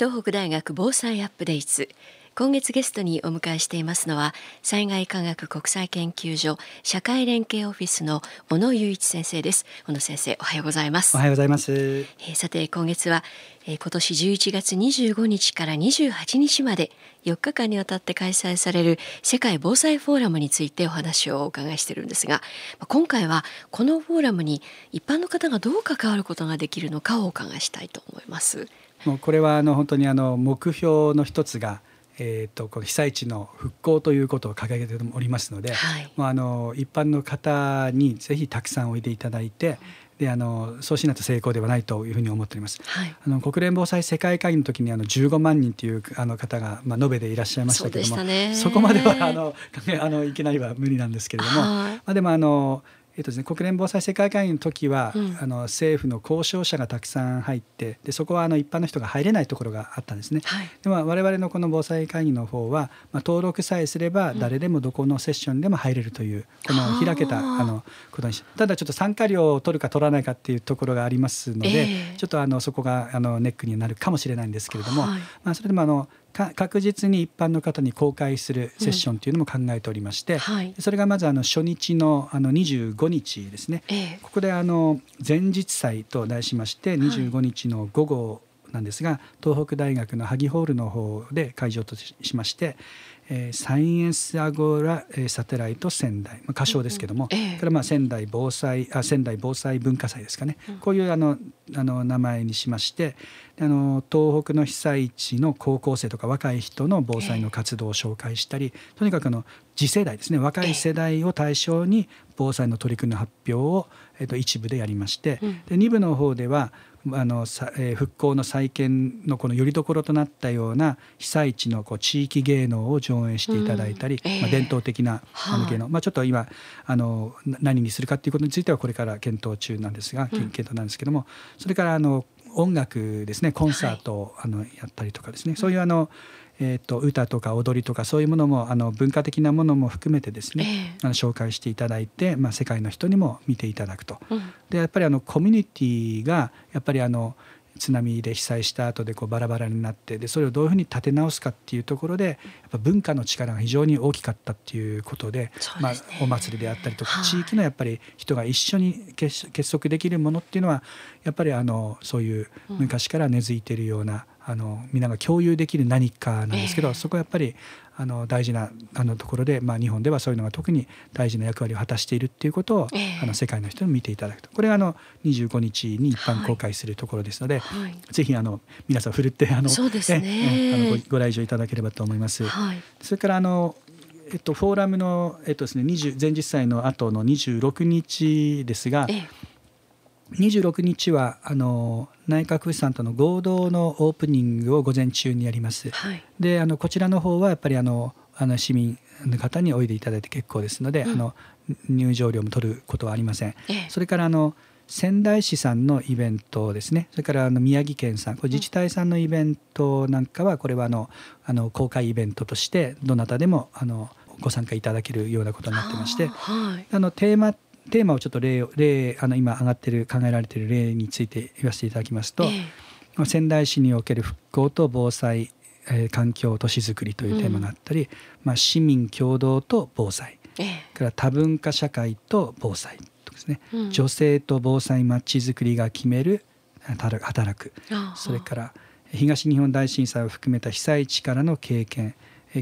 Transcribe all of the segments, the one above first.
東北大学防災アップデート。今月ゲストにお迎えしていますのは災害科学国際研究所社会連携オフィスの小野雄一先生です。小野先生おはようございます。おはようございます、えー、さて今月は、えー、今年11月25日から28日まで4日間にわたって開催される世界防災フォーラムについてお話をお伺いしてるんですが今回はこのフォーラムに一般の方がどう関わることができるのかをお伺いしたいと思いますもうこれはあの本当にあの目標の一つがえーと、この被災地の復興ということを掲げておりますので、はい、もうあの一般の方にぜひたくさんおいでいただいて、であのそうしないと成功ではないというふうに思っております。はい、あの国連防災世界会議の時にあの15万人というあの方がまあ延べでいらっしゃいましたけれども、そ、ね,、こまではあの あのいきなりは無理なんですけれども、はい、まあでもあのえっとですね、国連防災世界会議の時は、うん、あの政府の交渉者がたくさん入ってでそこはあの一般の人が入れないところがあったんですね。はい、でも我々のこの防災会議の方は、まあ、登録さえすれば誰でもどこのセッションでも入れるという、この開けたあのことにした。だちょっと参加料を取るか取らないかっていうところがありますので、えー、ちょっとあのそこがあのネックになるかもしれないんですけれども、はい、まあ、それでもあの確実に一般の方に公開するセッションというのも考えておりまして、うんはい、それがまずあの初日のあの25日ですね、えー、ここであの前日祭と題しまして25日の午後なんですが、はい、東北大学の萩ホールの方で会場としまして、えー、サイエンスアゴラ、えー、サテライト仙台、まあ、仮称ですけども、うんえー、これまあ仙台防災あ仙台防災文化祭ですかね、うん、こういうあのあの名前にしましてあの東北の被災地の高校生とか若い人の防災の活動を紹介したり、えー、とにかくの次世代ですね若い世代を対象に防災の取り組みの発表を、えー、と一部でやりまして、うん、で2部の方ではあのえー、復興の再建のこのよりどころとなったような被災地のこう地域芸能を上演していただいたり、うん。えー、まあ、伝統的なあの芸能、はあ、まあ、ちょっと今あの何にするかっていうことについてはこれから検討中なんですが、検討なんですけどもそれからあの音楽ですねコンサートを、あのやったりとかですね、そういうあの、えーと、歌とか踊りとかそういうものもあの文化的なものも含めてですね、えー、あの紹介していただいて、まあ、世界の人にも見ていただくと。うん、でやっぱりあのコミュニティがやっぱりあの津波で被災した後でこうバラバラになってでそれをどういうふうに立て直すかっていうところでやっぱ文化の力が非常に大きかったっていうことで、ね、まあ、お祭りであったりとか、地域のやっぱり人が一緒に結束できるものっていうのはやっぱりあのそういう昔から根付いているような、あのみんなが共有できる何かなんですけど、えー、そこはやっぱりあの大事なあのところで、まあ、日本ではそういうのが特に大事な役割を果たしているっていうことを、えー、あの世界の人に見ていただくと。これがあの25日に一般公開するところですので、はい、ぜひあの皆さんふるってあのそうですね、あのごご来場いただければと思います。はい、それからあのえっと、フォーラムの、えっとですね、20前日祭の後の26日ですが、ええ26日はあの内閣府さんとの合同のオープニングを午前中にやります。はい、であのこちらの方はやっぱりあのあの市民の方においでいただいて結構ですので、うん、あの入場料も取ることはありません。ええ、それからあの仙台市さんのイベントですね。それからあの宮城県さんこれ自治体さんのイベントなんかはこれはあのあの公開イベントとしてどなたでもあのご参加いただけるようなことになってまして、はい、あのテーマテーマをちょっと例例あの今上がってる考えられている例について言わせていただきますと、えー、仙台市における復興と防災、えー、環境都市づくりというテーマがあったり、うん、まあ、市民共同と防災、えー、から多文化社会と防災とですね、うん、女性と防災まちづくりが決める働くそれから東日本大震災を含めた被災地からの経験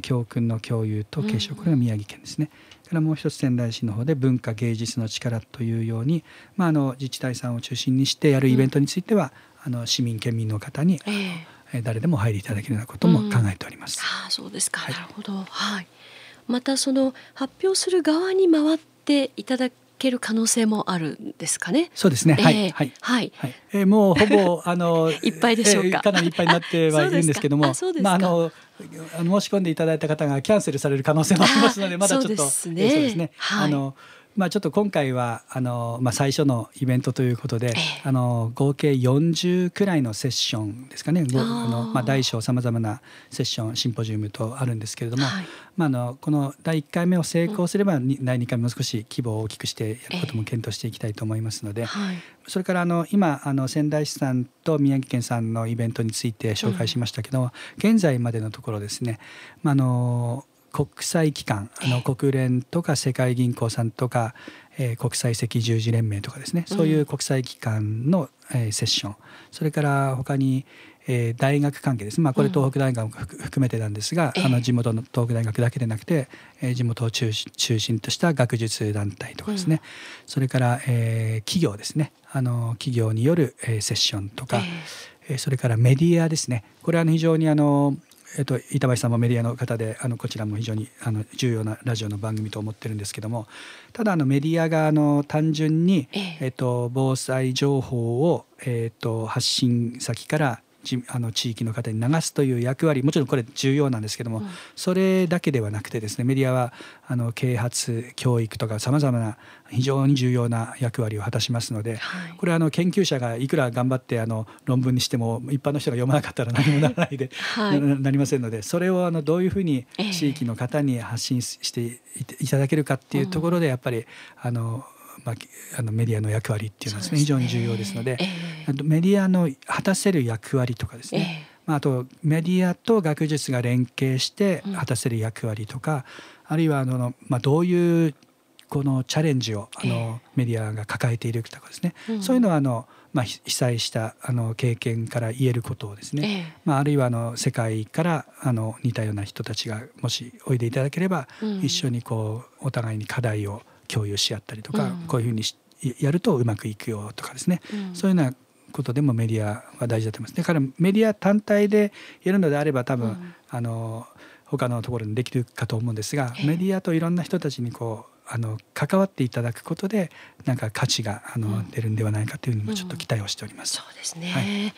教訓の共有と継承、これが宮城県ですね。からもう一つ仙台市の方で文化芸術の力というように、まあ、あの自治体さんを中心にしてやるイベントについては、うん、あの市民県民の方に、えー、誰でも入りいただけるようなことも考えております。うん、あそうですか、はい、なるほど、はい、またその発表する側に回っていただける可能性もあるんですかね？そうですね。はい、えー、はい、はい、はい、えー、もうほぼあの いっぱいでしょうか、えー、かなりいっぱいになってはいるんですけども、まああの申し込んでいただいた方がキャンセルされる可能性もありますので、まだちょっとそうですね。えー、そうですね。はい、あのまあ、ちょっと今回はあの、まあ、最初のイベントということで、あの合計40くらいのセッションですかね。あの、まあ、大小さまざまなセッションシンポジウムとあるんですけれども、はい、まあ、あのこの第1回目を成功すれば、うん、第2回目も少し規模を大きくしてやることも検討していきたいと思いますので、はい、それからあの今あの仙台市さんと宮城県さんのイベントについて紹介しましたけど、うん、現在までのところですね、まあ、あの国際機関あの国連とか世界銀行さんとか、えー、国際赤十字連盟とかですね。そういう国際機関の、えー、セッション。それから他に、えー、大学関係です、まあ、これ東北大学も含めてなんですが、うん、あの地元の東北大学だけでなくて、えー、地元を中中心とした学術団体とかですね、うん、それから、えー、企業ですね。あの企業による、えー、セッションとか、えー、それからメディアですね。これは非常にあのえっと、板橋さんもメディアの方であのこちらも非常にあの重要なラジオの番組と思ってるんですけどもただあのメディアがあの単純に、えっと、防災情報を、えっと、発信先からあの地域の方に流すという役割もちろんこれ重要なんですけども、うん、それだけではなくてですねメディアはあの啓発教育とかさまざまな非常に重要な役割を果たしますので、はい、これはあの研究者がいくら頑張ってあの論文にしても一般の人が読まなかったら何もならないで、はい、なりませんのでそれをあのどういうふうに地域の方に発信していただけるかっていうところでやっぱりあのまあ、あのメディアの役割っていうのはですね、ね、非常に重要ですので、えー、メディアの果たせる役割とかですね、えー、まあ、あとメディアと学術が連携して果たせる役割とか、うん、あるいはあの、まあ、どういうこのチャレンジをあの、メディアが抱えているとかですね、うん、そういうのはあの、まあ、被災したあの経験から言えることをですね、まあ、あるいはあの世界からあの似たような人たちがもしおいでいただければ、うん、一緒にこうお互いに課題を共有し合ったりとか、うん、こういうふうにやるとうまくいくよとかですね、うん、そういうようなことでもメディアは大事だと思います。だからメディア単体でやるのであれば多分、うん、あの他のところにできるかと思うんですが、メディアといろんな人たちにこうあの関わっていただくことでなんか価値があの、うん、出るんではないかというふうにもちょっと期待をしております。そうですね、はい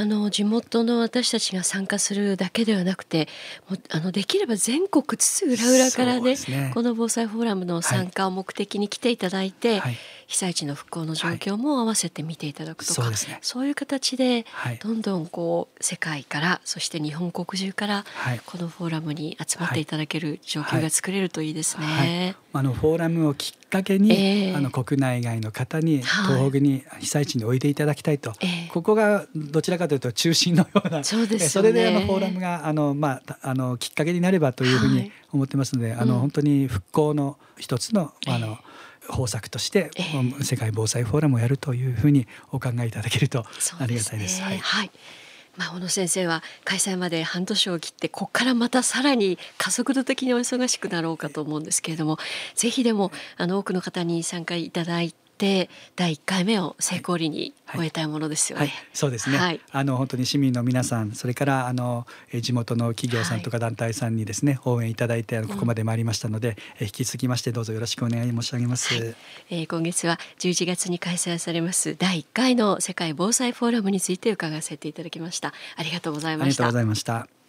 あの地元の私たちが参加するだけではなくてもあのできれば全国津々浦々からね、ね、この防災フォーラムの参加を目的に来ていただいて、はい、被災地の復興の状況も合わせて見ていただくとか、はいそうね、そういう形でどんどんこう世界からそして日本国中からこのフォーラムに集まっていただける状況が作れるといいですね。あのフォーラムをきっかけに、えー、あの国内外の方に東北に被災地においでいただきたいと、ここがどちらかというと中心のようなそうです、ね、それであのフォーラムがあの、まあ、あのきっかけになればというふうに思ってますので、はい、あの、本当に復興の一つの,、あの方策として、えー、世界防災フォーラムをやるというふうにお考えいただけるとありがたいです。すね、はい、はい。まあ、小野先生は開催まで半年を切ってここからまたさらに加速度的にお忙しくなろうかと思うんですけれどもぜひでもあの多くの方に参加いただいて第1回目を成功裏に終えたいものですよね。はいはい、そうですね、はい、あの本当に市民の皆さんそれからあの地元の企業さんとか団体さんにですね、応援いただいてあのここまで参りましたので、うん、引き続きましてどうぞよろしくお願い申し上げます。えー、今月は11月に開催されます第1回の世界防災フォーラムについて伺わせていただきました。ありがとうございました。ありがとうございました。